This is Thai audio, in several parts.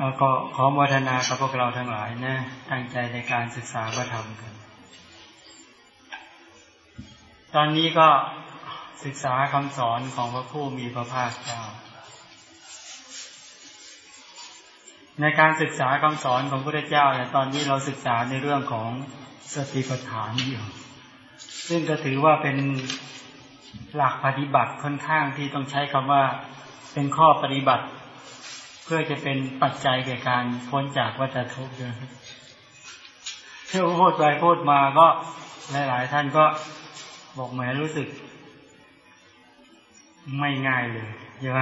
แล้วก็ขอโมทนากับพวกเราทั้งหลายนะตั้งใจในการศึกษาก็ทำกัน ตอนนี้ก็ศึกษาคำสอนของพระผู้มีพระภาคเจ้า ในการศึกษาคำสอนของพระเจ้าเนี่ยตอนนี้เราศึกษาในเรื่องของสติปัฏฐานอยู่ ซึ่งก็ถือว่าเป็นหลักปฏิบัติค่อนข้างที่ต้องใช้คำว่าเป็นข้อปฏิบัติ พื่อจะเป็นปัจจัยแก่การพ้นจากวัฏทุกข์เลยที่พูดไปพูดมาก็หลาย ๆ ท่านก็บอกแหมรู้สึก ไม่ง่ายเลยใช่ไหม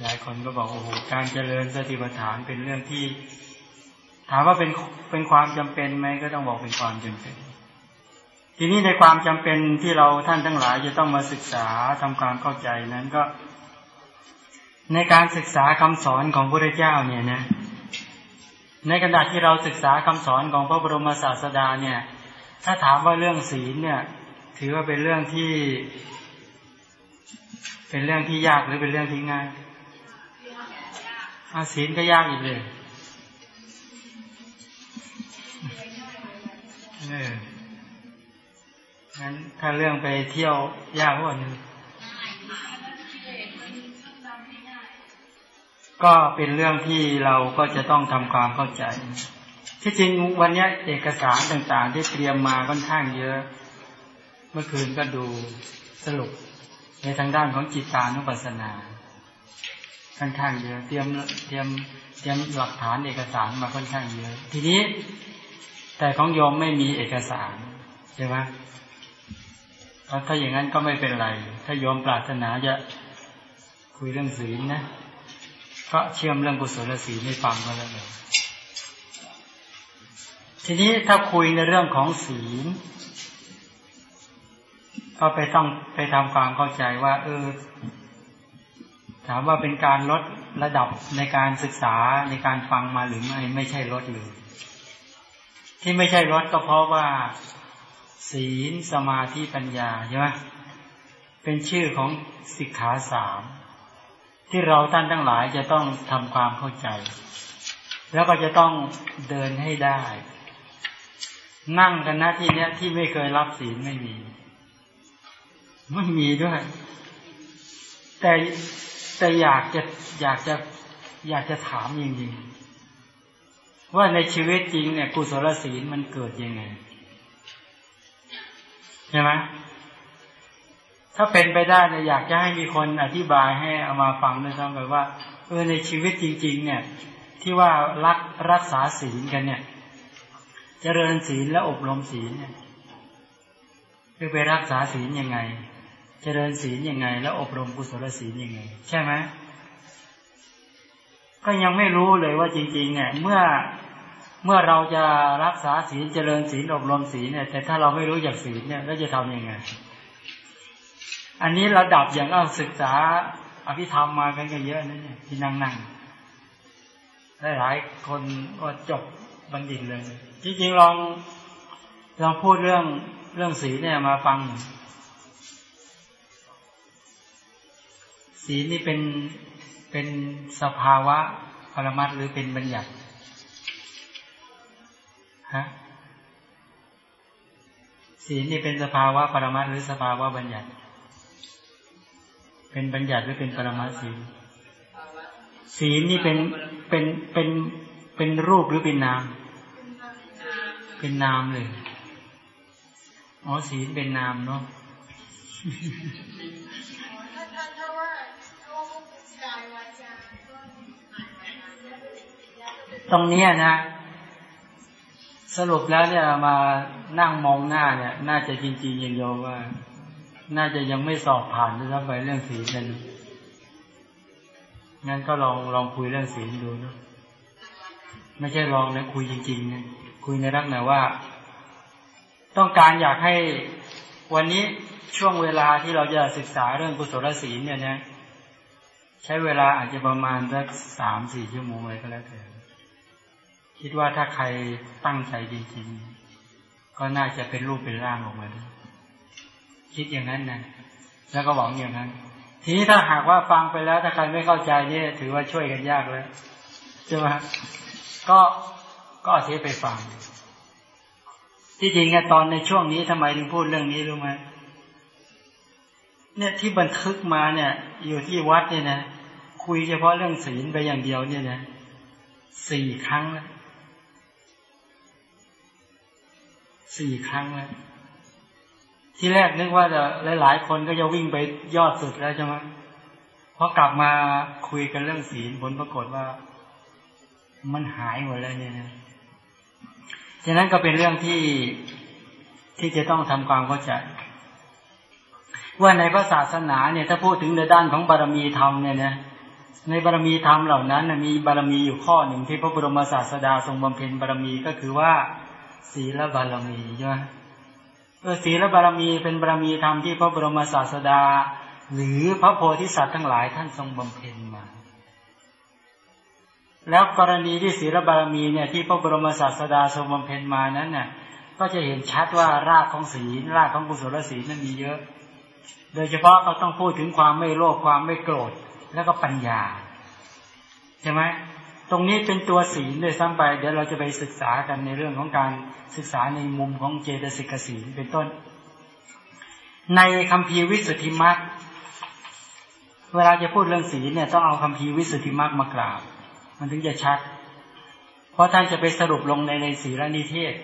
หลายคนก็บอกโอ้โหการเจริญสติปัฏฐานเป็นเรื่องที่ ถามว่าเป็นเป็นความจำเป็นไหมก็ต้องบอกเป็นความจำเป็น ทีนี้ในความจำเป็นที่เราท่านทั้งหลายจะต้องมาศึกษาทำความเข้าใจนั้นก็ ในการศึกษาคำสอนของพระเจ้าเนี่ยนะในขณะที่เราศึกษาคำสอนของพระบรมศาสดาเนี่ย ถ้าถามว่าเรื่องศีลเนี่ย ถือว่าเป็นเรื่องที่ เป็นเรื่องที่ยากหรือเป็นเรื่องที่ง่ายอาศีลก็ยากอีกเลยเอองั้นถ้าเรื่องไปเที่ยวยากกว่านึง ก็เป็นเรื่องที่เราก็จะต้องทำความเข้าใจ ที่จริงวันนี้เอกสารต่างๆ ที่เตรียมมาค่อนข้างเยอะ เมื่อคืนก็ดูสรุป ในทางด้านของจิตตานุปัสสนา ค่อนข้างเยอะ เตรียมเตรียมเตรียมหลักฐานเอกสารมาค่อนข้างเยอะ ทีนี้ แต่ของโยมไม่มีเอกสารใช่ไหมถ้าอย่างนั้นก็ไม่เป็นไร ถ้าโยมปรารถนาจะคุยเรื่องศีลนะ ก็เชื่อมเรื่องกุศลศีลให้ฟังก็แล้วเลยทีนี้ถ้าคุยในเรื่องของศีล ก็ไปต้องไปทำความเข้าใจว่า เออ ถามว่าเป็นการลดระดับในการศึกษาในการฟังมาหรือไม่ไม่ใช่ลดเลยที่ไม่ใช่ลดก็เพราะว่า ศีลสมาธิปัญญาใช่ไหมเป็นชื่อของสิกขาสาม ที่เราท่านทั้งหลายจะต้องทำความเข้าใจ แล้วก็จะต้องเดินให้ได้ นั่งกันนะที่เนี้ยที่ไม่เคยรับศีลไม่มี ไม่มีด้วย แต่แต่อยากจะอยากจะอยากจะถามจริงๆว่าในชีวิตจริงเนี่ยกุศลศีลมันเกิดยังไงใช่ไหม ถ้าเป็นไปได้เนี่ยอยากจะให้มีคนอธิบายให้เอามาฟังด้วยซ้ำไปว่าเออในชีวิตจริง ๆ เนี่ย ที่ว่ารักรักษาศีลกันเนี่ย เจริญศีลและอบรมศีลเนี่ยคือไปรักษาศีลยังไง เจริญศีลยังไง แล้วอบรมกุศลศีลยังไง ใช่ไหมก็ยังไม่รู้เลยว่าจริง ๆ เนี่ย เมื่อเมื่อเราจะรักษาศีลเจริญศีลอบรมศีลเนี่ย แต่ถ้าเราไม่รู้จากศีลเนี่ยเราจะทำยังไง อันนี้ระดับอย่างเราศึกษาอภิธรรมมากันก็เยอะนะเนี่ยที่นั่งนั่งหลายคนก็จบบัณฑิตเลย จริงๆลองลองพูดเรื่องเรื่องสีเนี่ยมาฟัง สีนี่เป็นเป็นสภาวะปรมัตหรือเป็นบัญญัติฮะสีนี่เป็นสภาวะปรมัตหรือสภาวะบัญญัติ เป็นบัญญัติหรือเป็นปรมาศีลศีลนี่เป็นเป็นเป็นเป็นรูปหรือเป็นนาม เป็นนามเลย อ๋อศีลเป็นนามเนาะตรงนี้นะ สรุปแล้วเนี่ยมานั่งมองหน้าเนี่ย น่าจะจริงๆอย่างโยว่า น่าจะยังไม่สอบผ่านด้วยซ้ำไปเรื่องศีลกันงั้นก็ลองลองคุยเรื่องศีลดูนะไม่ใช่ลองนะคุยจริงๆนะคุยในรักหนาว่า ต้องการอยากให้วันนี้ช่วงเวลาที่เราจะศึกษาเรื่องกุศลศีลเนี่ยนะใช้เวลาอาจจะประมาณสักสามสี่ชั่วโมงเลยก็แล้วแต่คิดว่าถ้าใครตั้งใจจริงๆ ก็น่าจะเป็นรูปเป็นร่างออกมาได้ คิดอย่างนั้นนะแล้วก็หวังอย่างนั้น ทีนี้ถ้าหากว่าฟังไปแล้วถ้าใครไม่เข้าใจเนี่ยถือว่าช่วยกันยากแล้วใช่ไหมก็ก็เทไปฟัง ที่จริงอะตอนในช่วงนี้ทำไมถึงพูดเรื่องนี้รู้ไหมเนี่ยที่บันทึกมาเนี่ย อยู่ที่วัดเนี่ยนะคุยเฉพาะเรื่องศีลไปอย่างเดียวเนี่ยนะสี่ครั้งแล้วสี่ครั้งแล้ว ที่แรกนึกว่าจะหลาย ๆ คนก็จะวิ่งไปยอดสุดแล้วใช่ไหมพอกลับมาคุยกันเรื่องศีลผลปรากฏว่า มันหายหมดแล้วเนี่ยนะฉะนั้นก็เป็นเรื่องที่ที่จะต้องทำความเข้าใจว่าในพระศาสนาเนี่ยถ้าพูดถึงในด้านของบารมีธรรมเนี่ยนะในบารมีธรรมเหล่านั้นมีบารมีอยู่ข้อหนึ่งที่พระบรมศาสดาทรงบำเพ็ญบารมีก็คือว่า ศีลบารมีใช่ไหม ศีลบารมีเป็นบารมีธรรมที่พระบรมศาสดา หรือพระโพธิสัตว์ทั้งหลายท่านทรงบำเพ็ญมา แล้วกรณีที่ศีลบารมีเนี่ยที่พระบรมศาสดาทรงบำเพ็ญมานั้นเนี่ยก็จะเห็นชัดว่ารากของศีลรากของกุศลศีลนั้นมีเยอะ โดยเฉพาะเขาต้องพูดถึงความไม่โลภความไม่โกรธแล้วก็ปัญญาใช่ไหม ตรงนี้เป็นตัวศีลเลยซ้ำไป เดี๋ยวเราจะไปศึกษากันในเรื่องของการศึกษาในมุมของเจตสิกศีลเป็นต้น ในคำพีวิสุทธิมรรคเวลาจะพูดเรื่องศีลเนี่ยต้องเอาคำพีวิสุทธิมรรคมากราบ มันถึงจะชัด เพราะท่านจะไปสรุปลงในในศีลนิเทศ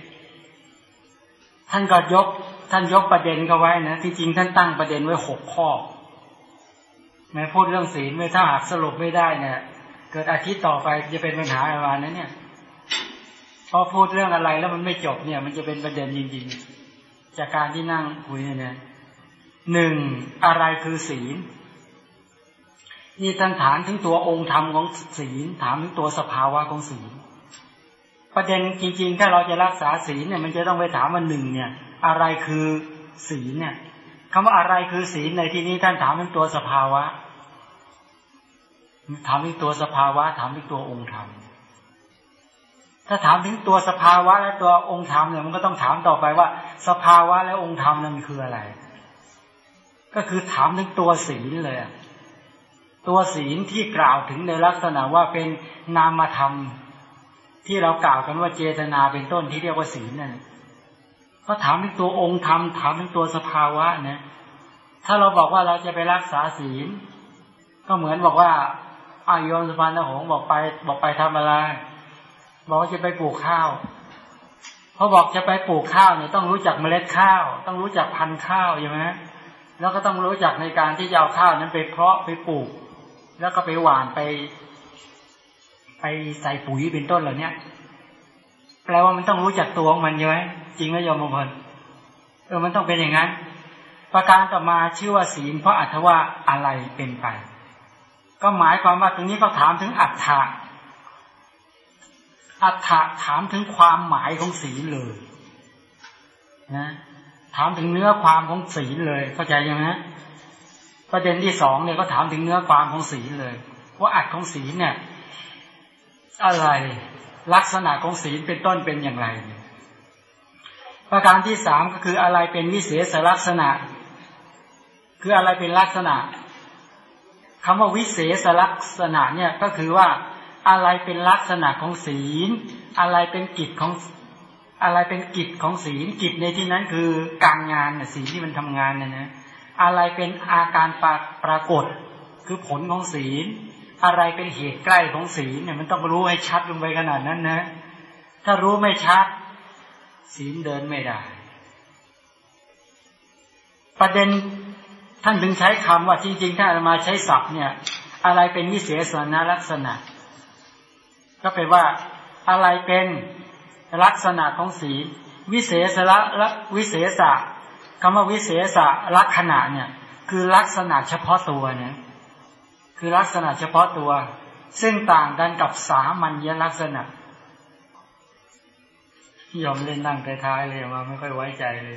ท่านก็ยกท่านยกประเด็นเขาไว้นะที่จริงท่านตั้งประเด็นไว้หกข้อแม้พูดเรื่องศีลไม่ถ้าหากสรุปไม่ได้เนี่ย เกิดอาทิตย์ต่อไปจะเป็นปัญหาอะไรนั้นเนี่ยพอพูดเรื่องอะไรแล้วมันไม่จบเนี่ย มันจะเป็นประเด็นจริงๆ จากการที่นั่งคุยเนี่ยหนึ่งอะไรคือศีลนี่ท่านถามถึงตัวองค์ธรรมของศีลถามถึงตัวสภาวะของศีลประเด็นจริงๆ ถ้าเราจะรักษาศีลเนี่ย มันจะต้องไปถามว่าหนึ่งเนี่ย อะไรคือศีลเนี่ยคำว่าอะไรคือศีลในที่นี้ท่านถามถึงตัวสภาวะ ถามถึงตัวสภาวะถามถึงตัวองค์ธรรม ถ้าถามถึงตัวสภาวะและตัวองค์ธรรมเนี่ยมันก็ต้องถามต่อไปว่า สภาวะและองค์ธรรมนั้นคืออะไร ก็คือถามถึงตัวศีลเลยตัวศีลที่กล่าวถึงในลักษณะว่าเป็นนามธรรม ที่เรากล่าวกันว่าเจตนาเป็นต้นที่เรียกว่าศีลนั่นก็ถามถึงตัวองค์ธรรมถามถึงตัวสภาวะนะถ้าเราบอกว่าเราจะไปรักษาศีล ก็เหมือนบอกว่า อายนสุพรรณหงบอกไป บอกไปทำอะไร บอกว่าจะไปปลูกข้าวพอบอกจะไปปลูกข้าวเนี่ยต้องรู้จักเมล็ดข้าว ต้องรู้จักพันธุ์ข้าวใช่ไหมแล้วก็ต้องรู้จักในการที่จะเอาข้าวนั้นไปเพาะไปปลูก แล้วก็ไปหว่านไป ไปใส่ปุ๋ยเป็นต้นเหล่านี้แปลว่ามันต้องรู้จักตัวของมันใช่ไหมจริงไหมโยมมงคลเออมันต้องเป็นอย่างนั้น ประการต่อมาชื่อว่าศีลเพราะอัตว่าอะไรเป็นไป ก็หมายความว่าตรงนี้ก็ถามถึงอัตถะอัตถะถามถึงความหมายของศีลเลยนะถามถึงเนื้อความของศีลเลย เข้าใจยังไงประเด็นที่สองเนี่ยก็ถามถึงเนื้อความของศีลเลย ว่าอัดของศีลเนี่ย อะไรลักษณะของศีลเป็นต้นเป็นอย่างไร ประการที่สามก็คืออะไรเป็นวิเศษลักษณะ คืออะไรเป็นลักษณะ คำว่าวิเศษลักษณะเนี่ยก็คือว่าอะไรเป็นลักษณะของศีล อะไรเป็นกิจของอะไรเป็นกิจของศีลกิจในที่นั้นคือการงานศีลที่มันทำงานเนี่ยนะอะไรเป็นอาการปราปรากฏ คือผลของศีล อะไรเป็นเหตุใกล้ของศีลเนี่ยมันต้องรู้ให้ชัดลงไปขนาดนั้นนะ ถ้ารู้ไม่ชัด ศีลเดินไม่ได้ ประเด็น ท่านถึงใช้คำว่าจริงๆ ถ้ามาใช้ศัพท์เนี่ย อะไรเป็นวิเศษณลักษณะ ก็แปลว่า อะไรเป็นลักษณะของศีลวิเศษละวิเศษะคำว่าวิเศษะลักษณะเนี่ย คือลักษณะเฉพาะตัวเนี่ยคือลักษณะเฉพาะตัว ซึ่งต่างกันกับสามัญลักษณะยอมเล่นนั่งท้ายๆเลยมาไม่ค่อยไว้ใจเลย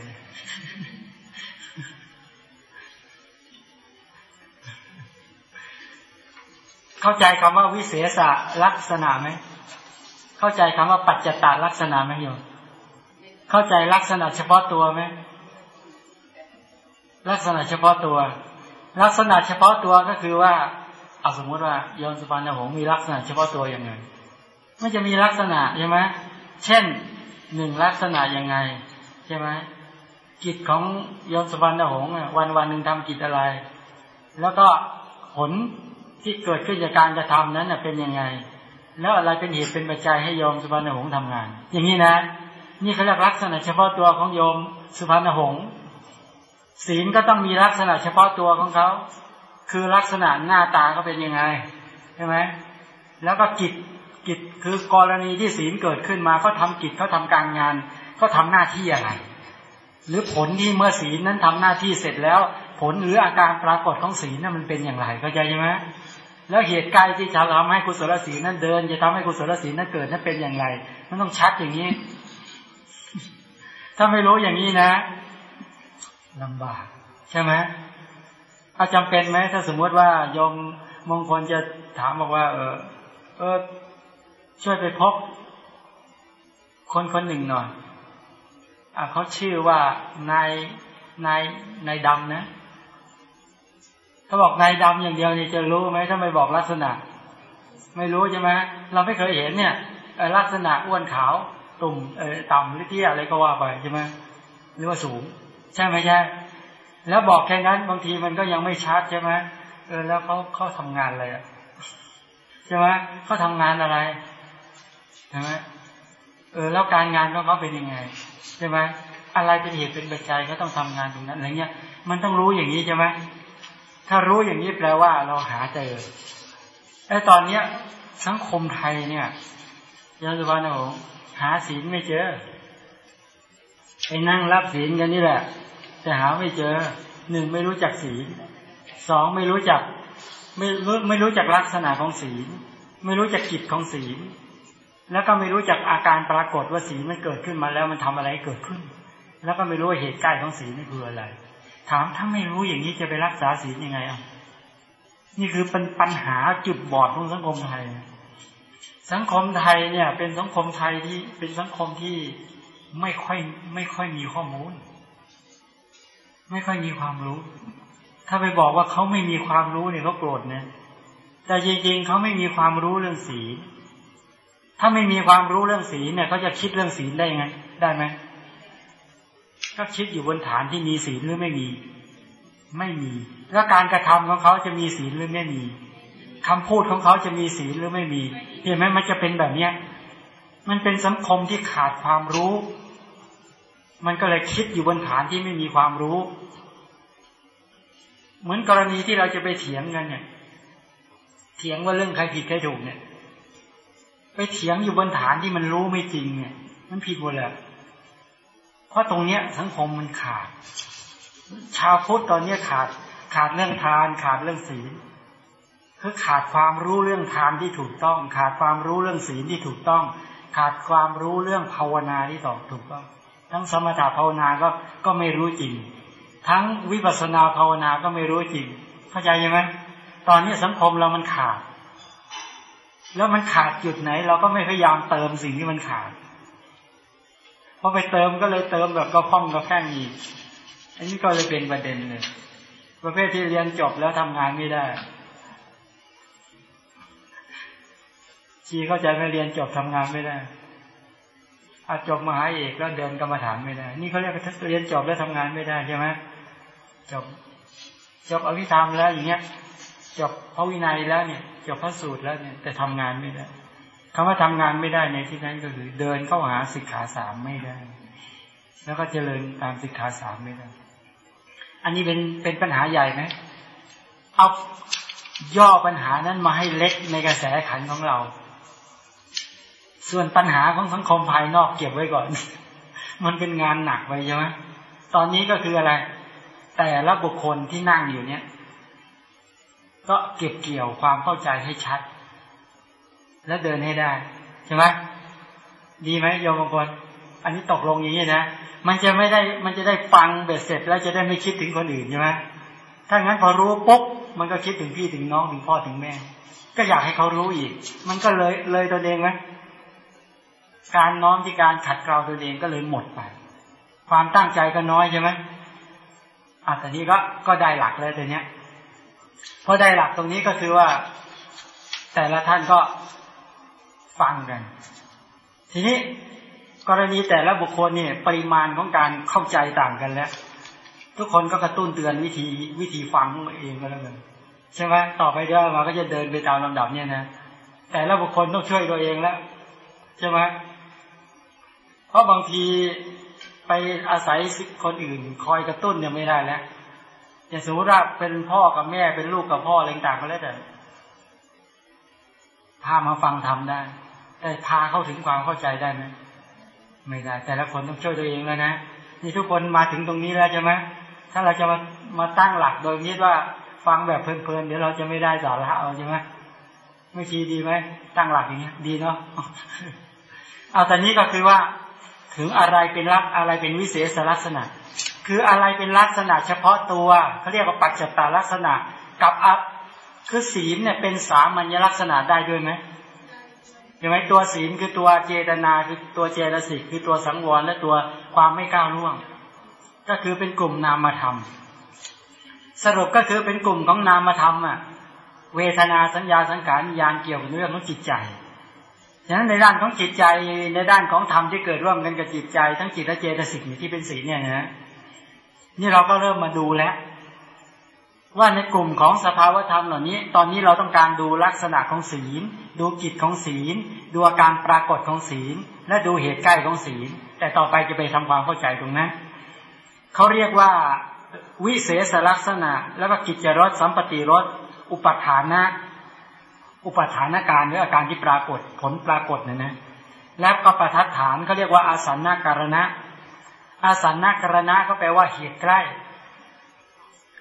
เข้าใจคำว่าวิเศษลักษณะไหมเข้าใจคำว่าปัจจตาลักษณะไหมโยมเข้าใจลักษณะเฉพาะตัวไหมลักษณะเฉพาะตัว ลักษณะเฉพาะตัวก็คือว่าเอาสมมติว่าโยนสุพรรณหงมีลักษณะเฉพาะตัวยังไงมันจะมีลักษณะใช่ไหมเช่นหนึ่งลักษณะยังไงใช่ไหมกิจของยมสวรรณหงวันวันหนึ่งทำกิจอะไร แล้วก็ผล ที่เกิดขึ้นจากการกระทำนั้นเป็นยังไง แล้วอะไรเป็นเหตุเป็นปัจจัยให้โยมสุพรรณหงษ์ทำงาน อย่างนี้นะ นี่เขาเรียกลักษณะเฉพาะตัวของโยมสุพรรณหงษ์ศีลก็ต้องมีลักษณะเฉพาะตัวของเขาคือลักษณะหน้าตาเขาเป็นยังไงใช่ไหมแล้วก็กิจกิจคือกรณีที่ศีลเกิดขึ้นมาเขาทากิจเขาทาการงานเขาทาหน้าที่อะไร หรือผลที่เมื่อศีลนั้นทำหน้าที่เสร็จแล้ว ผลหรืออาการปรากฏของศีลนั้นมันเป็นอย่างไรเข้าใจใช่ไหม แล้วเหตุการณ์ที่จะทำให้กุศลศีลนั้นเดิน จะทำให้กุศลศีลนั้นเกิดนั้นเป็นอย่างไร มันต้องชัดอย่างนี้ ถ้าไม่รู้อย่างนี้นะลำบาก ใช่ไหมอาจำเป็นไหมถ้าสมมติว่ายมมงคลจะถามบอกว่า เออเออช่วยไปพบ คนคนหนึ่งหน่อยอ่าเขาชื่อว่านายนายนายดำนะ ถ้าบอกนายดำอย่างเดียวนี่จะรู้ไหมถ้าไม่บอกลักษณะ ไม่รู้ใช่ไหมเราไม่เคยเห็นเนี่ยลักษณะอ้วนขาวตุ่มเออต่ำหรือเตี้ยอะไรก็ว่าไปใช่ไหมหรือว่าสูง ใช่ไหมใช่แล้วบอกแค่นั้นบางทีมันก็ยังไม่ชัดใช่ไหมเออแล้วเขาเขาทำงานอะไรใช่ไหมเขาทางานอะไรใช่ไหมเออแล้วการงานของเขาเป็นยังไงใช่ไหมอะไรเป็นเหตุเป็นปัจจัยเขาต้องทำงานตรงนั้นอะไรเงี้ย มันต้องรู้อย่างนี้ใช่ไหม ถ้ารู้อย่างนี้แปลว่าเราหาเจอไอ้ตอนเนี้ย สังคมไทยเนี่ยยาสุวรรณโอหาศีลไม่เจอไอ้นั่งรับศีลกันนี่แหละ แต่หาไม่เจอหนึ่งไม่รู้จักศีลสองไม่รู้จัก ไม่รู้ไม่รู้จักลักษณะของศีล ไม่รู้จักกิจของศีล แล้วก็ไม่รู้จักอาการปรากฏว่าศีลมันเกิดขึ้นมาแล้วมันทำอะไรเกิดขึ้น แล้วก็ไม่รู้ว่าเหตุใกล้ของศีลนี่คืออะไร ถามถ้าไม่รู้อย่างนี้จะไปรักษาศีลยังไงอะนี่คือเป็นปัญหาจุดบอดของสังคมไทย สังคมไทยเนี่ย เป็นสังคมไทยที่เป็นสังคมที่ไม่ค่อยไม่ค่อยมีข้อมูล ไม่ค่อยมีความรู้ ถ้าไปบอกว่าเขาไม่มีความรู้เนี่ยเขาโกรธเนี่ยแต่จริงๆเขาไม่มีความรู้เรื่องศีลถ้าไม่มีความรู้เรื่องศีลเนี่ยเขาจะคิดเรื่องศีลได้ยังไง ได้ไหม ก็คิดอยู่บนฐานที่มีศีลหรือไม่มี ไม่มี แล้วการกระทำของเขาจะมีศีลหรือไม่มีคำพูดของเขาจะมีศีลหรือไม่มี เห็นไหมมันจะเป็นแบบเนี้ย มันเป็นสังคมที่ขาดความรู้ มันก็เลยคิดอยู่บนฐานที่ไม่มีความรู้ เหมือนกรณีที่เราจะไปเถียงกันเนี่ย เถียงว่าเรื่องใครผิดใครถูกเนี่ย ไปเถียงอยู่บนฐานที่มันรู้ไม่จริงเนี่ย มันผิดหมดเลยเพ ราะตรงเนี้ยสังคมมันขาด ชาวพุทธตอนเนี้ยขาด ขาดเรื่องทาน ขาดเรื่องศีลคือขาดความรู้เรื่องทานที่ถูกต้อง ขาดความรู้เรื่องศีลที่ถูกต้อง ขาดความรู้เรื่องภาวนาที่ตอบถูกต้อง ทั้งสมถะภาวนาก็ก็ไม่รู้จริง ทั้งวิปัสสนาภาวนาก็ไม่รู้จริง เข้าใจยังไหมตอนนี้สังคมเรามันขาด แล้วมันขาดจุดไหน เราก็ไม่พยายามเติมสิ่งที่มันขาด อไปเติมก็เลยเติมแบบก็พ้องก็แค่อีก อันนี้ก็เลยเป็นประเด็นเลย ประเภทที่เรียนจบแล้วทำงานไม่ได้ ชีเข้าใจไม่เรียนจบทำงานไม่ได้อาจบมหาเอกแล้วเดินกรรมฐานไม่ได้ นี่เขาเรียกเรียนจบแล้วทำงานไม่ได้ใช่ไหมจบจบอภิธรรมแล้วอย่างเงี้ย จบพระวินัยแล้วเนี่ย จบพระสูตรแล้วเนี่ย แต่ทำงานไม่ได้ คำว่าทำงานไม่ได้ในที่นั้นก็คือเดินเข้าหาสิกขาสามไม่ได้ แล้วก็เจริญตามสิกขาสามไม่ได้ อันนี้เป็นเป็นปัญหาใหญ่ไหมเอาย่อปัญหานั้นมาให้เล็กในกระแสขันของเรา ส่วนปัญหาของสังคมภายนอกเก็บไว้ก่อน มันเป็นงานหนักไปใช่ไหมตอนนี้ก็คืออะไร แต่ละบุคคลที่นั่งอยู่เนี้ยก็เก็บเกี่ยวความเข้าใจให้ชัด แล้วเดินให้ได้ใช่ไหมดีไหมโยมบางคนอันนี้ตกลงอย่างนี้นะมันจะไม่ได้มันจะได้ฟังเบ็ดเสร็จ แล้วจะได้ไม่คิดถึงคนอื่นใช่ไหมถ้างั้นพอรู้ปุ๊บมันก็คิดถึงพี่ถึงน้องถึงพ่อถึงแม่ ก็อยากให้เขารู้อีก มันก็เลยเลยตัวเองไหมการน้อมที่การขัดเกลาตัวเองก็เลยหมดไป ความตั้งใจก็น้อยใช่ไหมอะแต่นี้ก็ก็ได้หลักเลยตัวเนี้ยพอได้หลักตรงนี้ก็คือว่า แต่ละท่านก็ ฟังกัน ทีนี้กรณีแต่ละบุคคลเนี่ย ปริมาณของการเข้าใจต่างกันแล้ว ทุกคนก็กระตุ้นเตือนวิธีวิธีฟังเองก็แล้วกันใช่ไหมต่อไปเดี๋ยวมาก็จะเดินไปตามลำดับเนี่ยนะแต่ละบุคคลต้องช่วยตัวเองแล้วใช่ไหมเพราะบางทีไปอาศัยคนอื่น คอยกระตุ้นเนี่ยไม่ได้แล้วอย่างสมมติว่าเป็นพ่อกับแม่เป็นลูกกับพ่ออะไรต่างก็แล้วแต่พามาฟังทำได้ แต่พาเข้าถึงความเข้าใจได้ไหมไม่ได้ แต่ละคนต้องช่วยตัวเองแล้วนะนี่ทุกคนมาถึงตรงนี้แล้วใช่ไหมถ้าเราจะมามาตั้งหลักโดยคิดว่าฟังแบบเพลินๆเดี๋ยวเราจะไม่ได้สาระเอาใช่ไหมไม่ชีดีไหมตั้งหลักอย่างนี้ย ดีเนาะเอาแต่นี้ก็คือว่า ถึงอะไรเป็นลักอะไรเป็นวิเศษลักษณะ คืออะไรเป็นลักษณะ เฉพาะตัวเขาเรียกว่าปัจจตาลักษณะ กับอัพคือศีลเนี่ยเป็นสามัญลักษณะได้ด้วยไหม ใช่ไหมตัวศีลคือตัวเจตนาคือตัวเจตสิกคือตัวสังวรและตัวความไม่ก้าวล่วง ก็คือเป็นกลุ่มนามธรรม สรุปก็คือเป็นกลุ่มของนามธรรมอะเวทนาสัญญาสังขารญาณเกี่ยวกับเรื่องของจิตใจฉะนั้นในด้านของจิตใจในด้านของธรรมที่เกิดร่วมกันกับจิตใจ ทั้งจิตและเจตสิกที่เป็นศีลเนี่ยนะนี่เราก็เริ่มมาดูแล้ว ว่าในกลุ่มของสภาวธรรมเหล่านี้ ตอนนี้เราต้องการดูลักษณะของศีล ดูจิตของศีล ดูอาการปรากฏของศีล และดูเหตุใกล้ของศีล แต่ต่อไปจะไปทำความเข้าใจตรงนั้นเขาเรียกว่าวิเศษลักษณะ แล้วก็กิจรสสัมปติรสอุปทานะ อุปทานการหรืออาการที่ปรากฏผลปรากฏเนี่ยนะ แล้วก็ประทัดฐานเขาเรียกว่าอาสันนาการณะอาสันนาการณะก็แปลว่าเหตุใกล้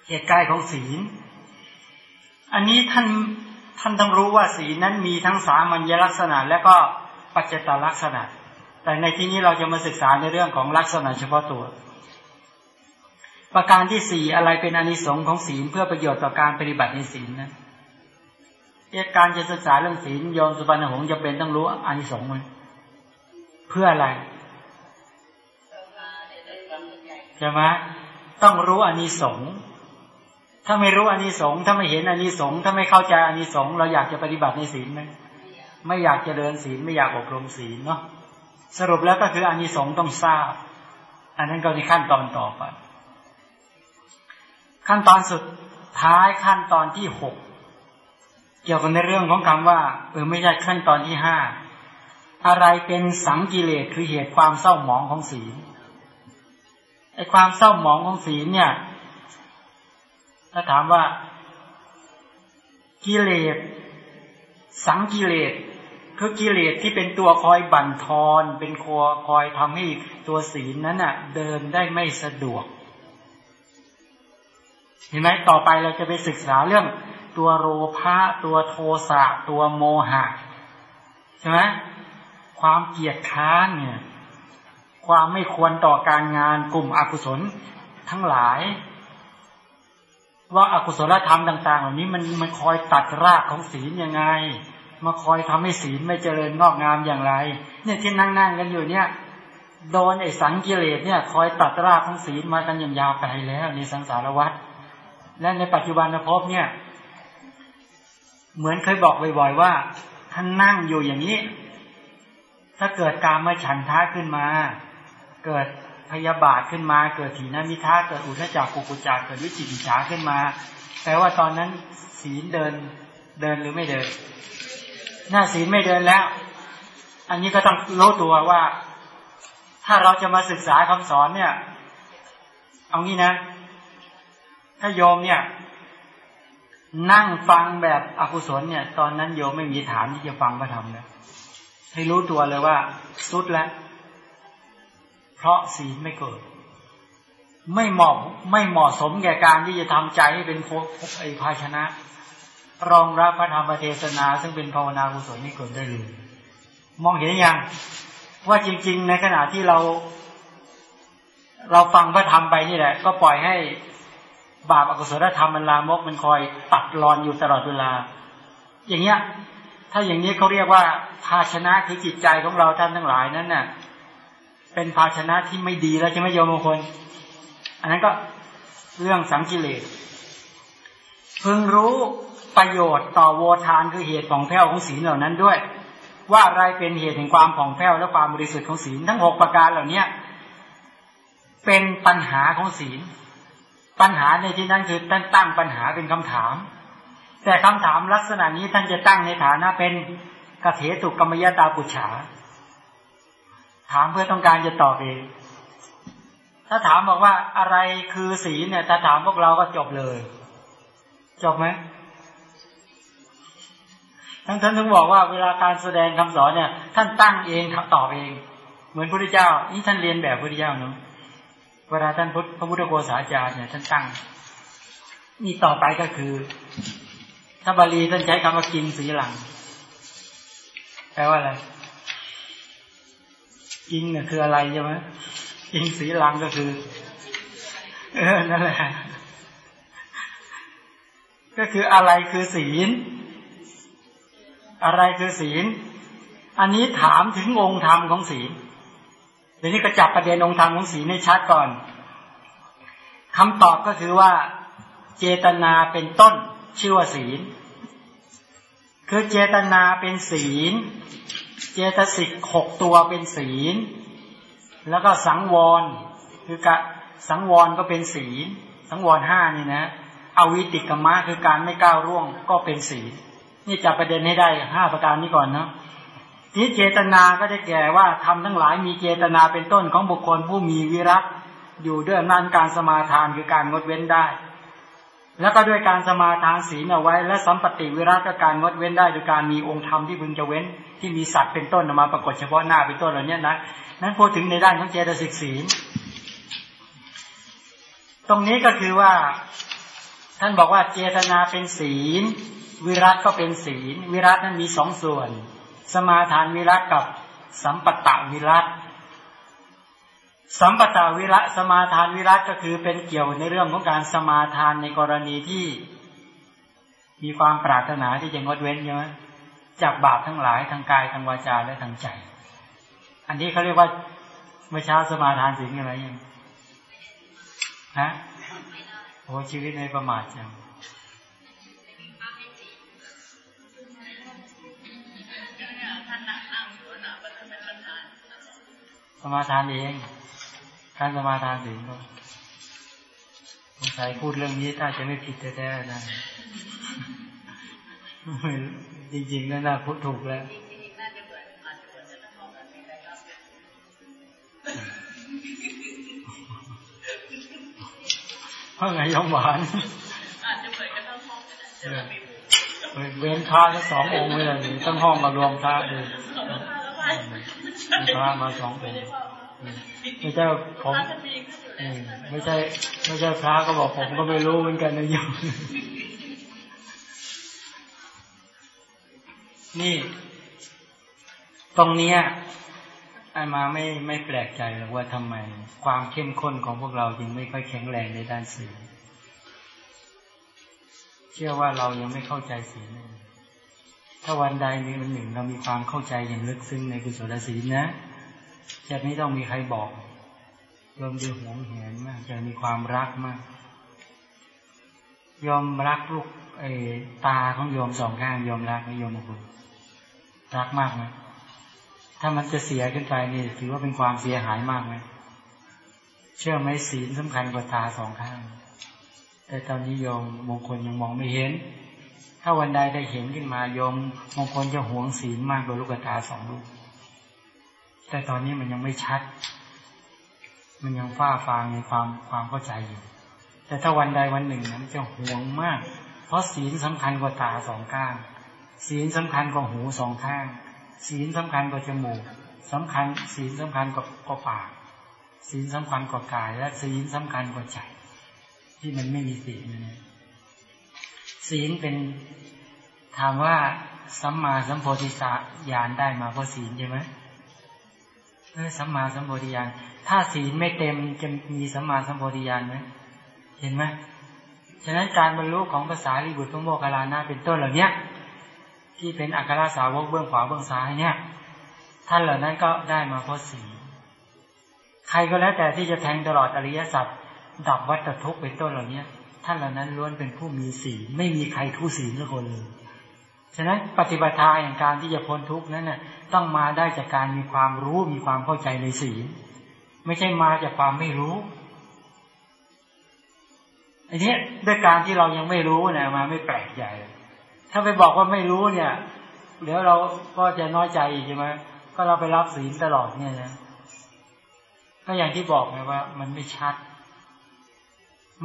เหตุใกล้ของศีล อันนี้ท่านท่านต้องรู้ว่าศีลนั้นมีทั้งสามัญลักษณะ และก็ปัจจตลักษณะ แต่ในที่นี้เราจะมาศึกษาในเรื่องของลักษณะเฉพาะตัว ประการที่สี่อะไรเป็นอนิสงค์ของศีลเพื่อประโยชน์ต่อการปฏิบัติในศีลนะการจะศึกษาเรื่องศีลโยมสุปรรณหงษ์จะเป็นต้องรู้อานิสงส์มันเพื่ออะไรใช่ไหมต้องรู้อานิสงส์ ถ้าไม่รู้อานิสงส์ถ้าไม่เห็นอานิสงส์ถ้าไม่เข้าใจอานิสงส์เราอยากจะปฏิบัติในศีลไหมไม่อยากจะเดินศีลไม่อยากอบรมศีลเนาะสรุปแล้วก็คืออานิสงส์ต้องทราบ อันนั้นก็ในขั้นตอนต่อไป ขั้นตอนสุดท้ายขั้นตอนที่หกเกี่ยวกับในเรื่องของคำว่าเออไม่ใช่ขั้นตอนที่ห้าอะไรเป็นสังกิเลสคือเหตุความเศร้าหมองของศีลไอ้ความเศร้าหมองของศีลเนี่ย ถ้าถามว่ากิเลสสังกิเลสคือกิเลสที่เป็นตัวคอยบั่นทอน เป็นคอคอยทำให้ตัวศีลนั้นอะ เดินได้ไม่สะดวก เห็นไหมต่อไปเราจะไปศึกษาเรื่องตัวโลภะตัวโทสะตัวโมหะใช่ไหมความเกียดค้านเนี่ย ความไม่ควรต่อการงานกลุ่มอกุศลทั้งหลาย ว่าอากุศลธรรมต่าง ๆ เหล่านี้มันมันคอยตัดรากของศีลยังไงมาคอยทำให้ศีลไม่เจริญงอกงามอย่างไร เนี่ยที่นั่งๆกันอยู่เนี่ยโดนไอ้สังกิเลสเนี่ย คอยตัดรากของศีลมากันอย่างยาวไกลแล้วในสังสารวัฏและในปัจจุบันภพเนี่ย เหมือนเคยบอกบ่อยๆว่าท่านนั่งอยู่อย่างนี้ ถ้าเกิดการมาฉันท้าขึ้นมา เกิด พยาบาทขึ้นมา เกิดถีนมิท้าเกิดอุทจักกุกุจักเกิดวิจิกิจฉาขึ้นมา แปลว่าตอนนั้นศีลเดินเดินหรือไม่เดิน หน้าศีลไม่เดินแล้ว อันนี้ก็ต้องรู้ตัวว่า ถ้าเราจะมาศึกษาคำสอนเนี่ย เอางี้นะ ถ้าโยมเนี่ย นั่งฟังแบบอกุศลเนี่ย ตอนนั้นโยมไม่มีฐานที่จะฟังพระธรรมเลยให้รู้ตัวเลยว่าสุดแล้ว เพราะศีลไม่เกิด ไม่เหมาะไม่เหมาะสมแก่การที่จะทำใจให้เป็นไอภาชนะ รองรับพระธรรมเทศนา ซึ่งเป็นภาวนากุศลนี่เกิดได้เลยมองเห็นยังว่าจริง ๆ ในขณะที่เรา เราฟังพระธรรมไปนี่แหละ ก็ปล่อยให้บาปอกุศลธรรมมันลามกมันคอยตัดรอนอยู่ตลอดเวลา อย่างเงี้ย ถ้าอย่างนี้เขาเรียกว่าภาชนะคือจิตใจของเราท่านทั้งหลายนั้นน่ะ เป็นภาชนะที่ไม่ดีแล้วใช่ไหมโยมมงคลอันนั้นก็เรื่องสังกิเลสพึงรู้ประโยชน์ต่อโวทานคือเหตุของแพ้วของศีลเหล่านั้นด้วย ว่าอะไรเป็นเหตุแห่งความผ่องแผ้วและความบริสุทธิ์ของศีลทั้งหกประการเหล่านี้เป็นปัญหาของศีล ปัญหาในที่นั้นคือท่านตั้งปัญหาเป็นคำถาม แต่คำถามลักษณะนี้ท่านจะตั้งในฐานะเป็นกเถตุกรรมยตาปุจฉา ถามเพื่อต้องการจะตอบเอง ถ้าถามบอกว่าอะไรคือศีลเนี่ยถ้าถามพวกเราก็จบเลย จบไหมทั้งท่านต้องบอกว่าเวลาการแสดงคำสอนเนี่ย ท่านตั้งเองตอบเอง เหมือนพระพุทธเจ้า นี่ท่านเรียนแบบพระพุทธเจ้าเนาะเวลาท่านพุทธพระพุทธโกษาจารย์เนี่ยท่านตั้งนี่ต่อไปก็คือ ถ้าบาลีท่านใช้คำว่ากินสีหลัง แปลว่าอะไร กินเนี่ยคืออะไรใช่ไหมกินสีลังก็คือ เออนั่นแหละก็คืออะไรคือศีล อะไรคือศีล อันนี้ถามถึงองค์ธรรมของศีลเดี๋ยวนี้ก็จับประเด็นองค์ธรรมของศีลให้ชัดก่อนคำตอบก็คือว่า เจตนาเป็นต้นชื่อว่าศีล คือเจตนาเป็นศีล เจตสิกหกตัวเป็นศีล แล้วก็สังวร คือกะสังวรก็เป็นศีล สังวรห้านี่นะอวิติกมะคือการไม่ก้าวร่วงก็เป็นศีล นี่จับประเด็นให้ได้ห้าประการนี้ก่อนนะทีเจตนาก็ได้แก่ว่าทำทั้งหลายมีเจตนาเป็นต้นของบุคคลผู้มีวิรัตอยู่ด้วยอำนาจการสมาทานคือการงดเว้นได้ แล้วก็ด้วยการสมาทานศีลเอาไว้ และสัมปติวิรัตก็การงดเว้นได้โดยการมีองค์ธรรมที่พึงจะเว้น ที่มีสัตว์เป็นต้นมาปรากฏเฉพาะหน้าเป็นต้นเหล่านี้นะนั้นพูดถึงในด้านของเจตสิกศีลตรงนี้ก็คือว่า ท่านบอกว่าเจตนาเป็นศีล วิรัตก็เป็นศีล วิรัตนั้นมีสองส่วน สมาทานวิรัตกับสัมปตะวิรัต สัมปตะวิรัตสมาทานวิรัตก็คือเป็นเกี่ยวในเรื่องของการสมาทานในกรณีที่ มีความปรารถนาที่จะงดเว้นใช่ไหมจากบาปทั้งหลายทางกายทางวาจาและทางใจ อันนี้เขาเรียกว่าเมื่อเช้าสมาทานสิ่งอะไรยังฮะโอ้ชีวิตในประมาทจังสมาทานเอง การสมาทานถึงก็สงสัยพูดเรื่องนี้ถ้าจะไม่ผิดแท้ๆนะจริงๆนั่นน่าพูดถูกแล้วเพราะไงยอมหวานเว้นพระทั้งสององค์เลยตั้งห้องมารวมพระเลยพระมาสององค์ ไม่ใช่ผมไม่ใช่ไม่ใช่พระก็บอกผมก็ไม่รู้เหมือนกันนะโยมนี่ ตรงเนี้ยไอ้มาไม่ไม่แปลกใจหรอกว่าทำไม ความเข้มข้นของพวกเราจึงไม่ค่อยแข็งแรงในด้านศีลเชื่อว่าเรายังไม่เข้าใจศีลถ้าวันใดมีวันหนึ่งเรามีความเข้าใจอย่างลึกซึ้งในกุศลศีลนะ จะไม่ต้องมีใครบอกยอมดูหวงแหนมากจะมีความรักมาก ยอมรักลูกไอ้ตาของโยมสองข้างยอมรักไม่ยอมคุณรักมากไหมถ้ามันจะเสียขึ้นไปนี่ถือว่าเป็นความเสียหายมากไหมเชื่อไหมศีลสำคัญกว่าตาสองข้าง แต่ตอนนี้โยมมงคลยังมองไม่เห็น ถ้าวันใดได้เห็นขึ้นมายมมงคลจะหวงศีลมากกว่าลูกตาสองลูก แต่ตอนนี้มันยังไม่ชัด มันยังฟ้าฟางในความความเข้าใจอยู่ แต่ถ้าวันใดวันหนึ่งมันจะห่วงมาก เพราะศีลสำคัญกว่าตาสองข้าง ศีลสำคัญกว่าหูสองข้าง ศีลสำคัญกว่าจมูกสำคัญ ศีลสำคัญกว่าปาก ศีลสำคัญกว่ากาย และศีลสำคัญกว่าใจ ที่มันไม่มีศีลเนี่ยศีลเป็นถามว่าสัมมาสัมโพธิญาณได้มาเพราะศีลใช่ไหม สัมมาสัมโพธิญาณถ้าศีลไม่เต็มจะมีสัมมาสัมโพธิญาณไหมเห็นไหมฉะนั้นการบรรลุของภาษาลิบุตรพระโมคคัลลานะเป็นต้นเหล่านี้ที่เป็นอัครสาวกเบื้องขวาเบื้องซ้ายเนี่ยท่านเหล่านั้นก็ได้มาเพราะศีลใครก็แล้วแต่ที่จะแทงตลอดอริยสัจดับวัฏทุกข์เป็นต้นเหล่านี้ท่านเหล่านั้นล้วนเป็นผู้มีศีลไม่มีใครทุศีลละคนเลย ฉะนั้นปฏิบัติทาอย่างการที่จะพ้นทุกข์นั้นน่ะต้องมาได้จากการมีความรู้มีความเข้าใจในศีลไม่ใช่มาจากความไม่รู้อันนี้ด้วยการที่เรายังไม่รู้เนี่ยมาไม่แปลกใหญ่ถ้าไปบอกว่าไม่รู้เนี่ยเดี๋ยวเราก็จะน้อยใจใช่ไหมก็เราไปรับศีลตลอดเนี่ยนะก็อย่างที่บอกไงว่า มันไม่ชัด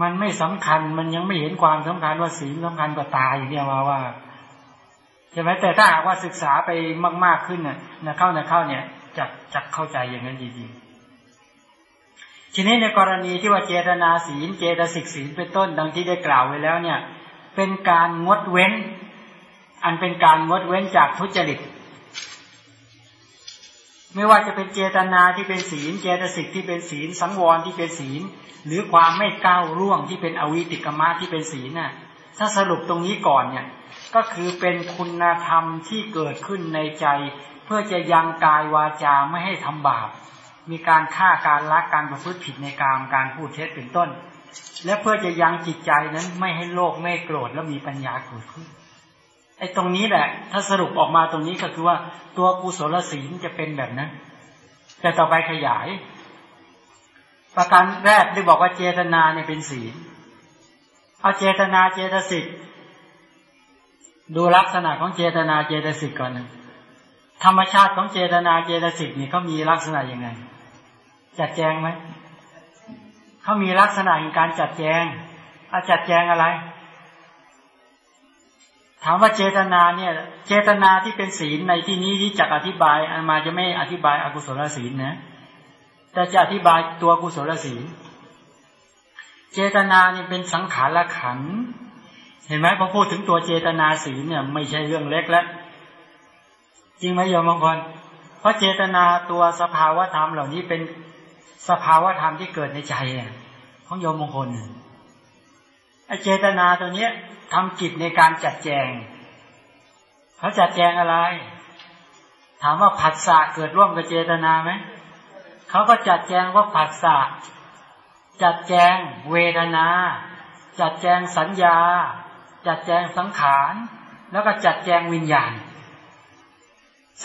มันไม่สำคัญมันยังไม่เห็นความสำคัญว่าศีลสำคัญกว่าตายเนี่ยมาว่า ใช่ไหมแต่ถ้าหากว่าศึกษาไปมาก ๆขึ้นน่ะนะเข้านะเข้าเนี่ยจะจะเข้าใจอย่างนั้นจริงๆทีนี้ในกรณีที่ว่าเจตนาศีล เจตสิกศีลเป็นต้นดังที่ได้กล่าวไว้แล้วเนี่ย เป็นการงดเว้น อันเป็นการงดเว้นจากทุจริต ไม่ว่าจะเป็นเจตนาที่เป็นศีล เจตสิกที่เป็นศีล สังวรที่เป็นศีล หรือความไม่ก้าวร่วงที่เป็นอวิติกมะที่เป็นศีลน่ะ ถ้าสรุปตรงนี้ก่อนเนี่ย ก็คือเป็นคุณธรรมที่เกิดขึ้นในใจ เพื่อจะยังกายวาจาไม่ให้ทำบาป มีการฆ่าการลักการประพฤติผิดในกามการพูดเท็จเป็นต้น และเพื่อจะยังจิตใจนั้นไม่ให้โลภไม่โกรธและมีปัญญาเกิดขึ้นไอ้ตรงนี้แหละ ถ้าสรุปออกมาตรงนี้ก็คือว่าตัวกุศลศีลจะเป็นแบบนั้น แต่ต่อไปขยาย ประการแรกได้บอกว่าเจตนาเนี่ยเป็นศีล เอาเจตนาเจตสิกดูลักษณะของเจตนาเจตสิกก่อนนะธรรมชาติของเจตนาเจตสิกนี่เขามีลักษณะยังไง จัดแจงไหมเขามีลักษณะในการจัดแจงอาจัดแจงอะไร ถามว่าเจตนาเนี่ย เจตนาที่เป็นศีลในที่นี้ที่จะอธิบายอันมาจะไม่อธิบายอกุศลศีลนะแต่จะอธิบายตัวกุศลศีล เจตนาเนี่ยเป็นสังขารละขัน เห็นไหมพอพูดถึงตัวเจตนาศีเนี่ยไม่ใช่เรื่องเล็กแล้ว จริงไหมโยมบางคนเพราะเจตนาตัวสภาวธรรมเหล่านี้เป็นสภาวธรรมที่เกิดในใจของโยมมงคลไอเจตนาตัวเนี้ยทำกิจในการจัดแจง เขาจัดแจงอะไร ถามว่าผัสสะเกิดร่วมกับเจตนาไหมเขาก็จัดแจงว่าผัสสะ จัดแจงเวทนา จัดแจงสัญญา จัดแจงสังขาร แล้วก็จัดแจงวิญญาณ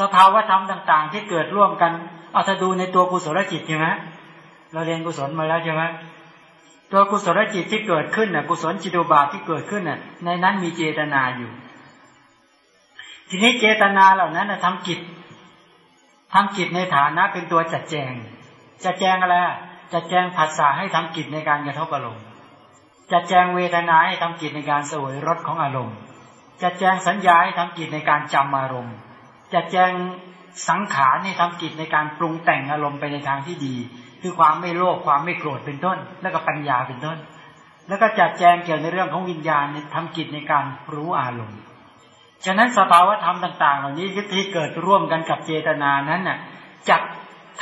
สภาวะธรรมต่าง ๆ ที่เกิดร่วมกัน เอาถ้าดูในตัวกุศลจิตใช่ไหมเราเรียนกุศลมาแล้วใช่ไหมตัวกุศลจิตที่เกิดขึ้นน่ะกุศลจิตุบาทที่เกิดขึ้นน่ะ ในนั้นมีเจตนาอยู่ ทีนี้เจตนาเหล่านั้นนะทำกิจทำกิจในฐานะเป็นตัวจัดแจง จัดแจงอะไร จัดแจงผัสสะให้ทำกิจในการกระทบอารมณ์จัดแจงเวทนาให้ทำกิจในการสวยรสของอารมณ์จัดแจงสัญญาให้ทำกิจในการจำอารมณ์จัดแจงสังขารให้ทำกิจในการปรุงแต่งอารมณ์ไปในทางที่ดี คือความไม่โลภความไม่โกรธเป็นต้น แล้วก็ปัญญาเป็นต้น แล้วก็จัดแจงเกี่ยวในเรื่องของวิญญาณทำกิจในการรู้อารมณ์ฉะนั้นสภาวธรรมต่างๆ เหล่านี้ที่เกิดร่วมกันกับเจตนานั้นน่ะจะ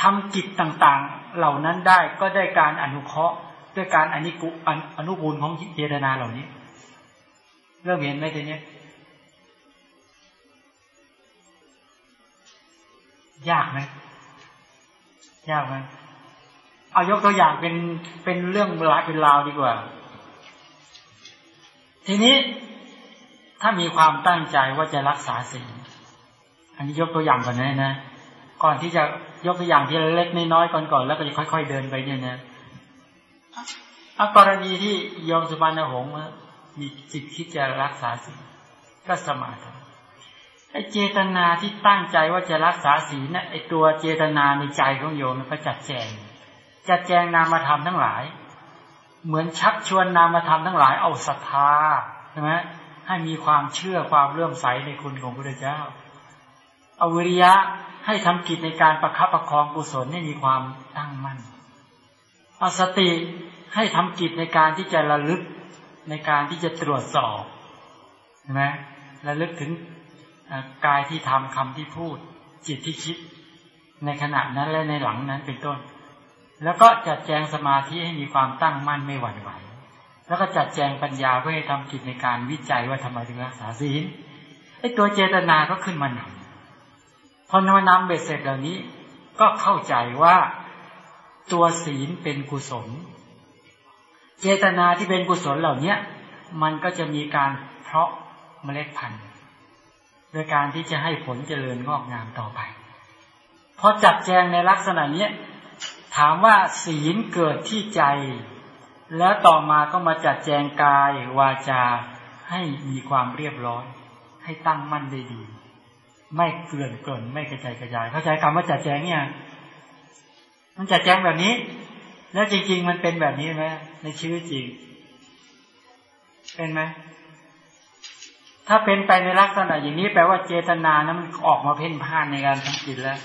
ทำกิจต่างๆ เหล่านั้นได้ก็ได้การอนุเคราะห์ ด้วยการอนิกุอนุบูลของเจตนาเหล่านี้ เริ่มเห็นไหมทีนี้ยากไหมยากไหมเอายกตัวอย่างเป็นเป็นเรื่องราวเป็นราวดีกว่า ทีนี้ถ้ามีความตั้งใจว่าจะรักษาศีลอันนี้ยกตัวอย่างก่อนนะนะ ก่อนที่จะยกตัวอย่างที่เล็กน้อยก่อนก่อนแล้วก็จะค่อยๆเดินไปเนี่ยนะกรณีที่ยมสุบานหงษ์มีจิตคิดจะรักษาศีลก็สมาธิไอเจตนาที่ตั้งใจว่าจะรักษาศีลนะไอตัวเจตนาในใจของโยมมันก็จัดแจง จัดแจงนามธรรมทั้งหลาย เหมือนชักชวนนามธรรมทั้งหลายเอาศรัทธาใช่ไหมให้มีความเชื่อความเลื่อมใสในคุณของพระเจ้า เอาวิริยะ ให้ทำกิจในการประคับประคองกุศลให้มีความตั้งมั่นเอาสติให้ทำกิจในการที่จะระลึกในการที่จะตรวจสอบใช่ไหมระลึกถึงกายที่ทำคำที่พูด จิตที่คิด ในขณะนั้นและในหลังนั้นเป็นต้น แล้วก็จัดแจงสมาธิให้มีความตั้งมั่นไม่หวั่นไหว แล้วก็จัดแจงปัญญาเพื่อให้ทำกิจในการวิจัยว่าทำไมถึงรักษาศีลไอ้ตัวเจตนาก็ขึ้นมาหนำ พอนำนำเบ็ดเสร็จเหล่านี้ ก็เข้าใจว่าตัวศีลเป็นกุศล เจตนาที่เป็นกุศลเหล่านี้มันก็จะมีการเพาะเมล็ดพันธุ์โดยการที่จะให้ผลเจริญงอกงามต่อไปพอจัดแจงในลักษณะนี้ถามว่าศีลเกิดที่ใจ แล้วต่อมาก็มาจัดแจงกายวาจาให้มีความเรียบร้อย ให้ตั้งมั่นได้ดี ไม่เกลื่อนเกินไม่กระจายกระจาย เข้าใจคำว่าจัดแจงเนี่ย มันจัดแจงแบบนี้ แล้วจริง ๆ มันเป็นแบบนี้ไหมในชีวิตจริง เป็นไหมถ้าเป็นไปในลักษณะอย่างนี้แปลว่าเจตนานั้นมันออกมาเพ่นพ่านในการทำจิตแล้ว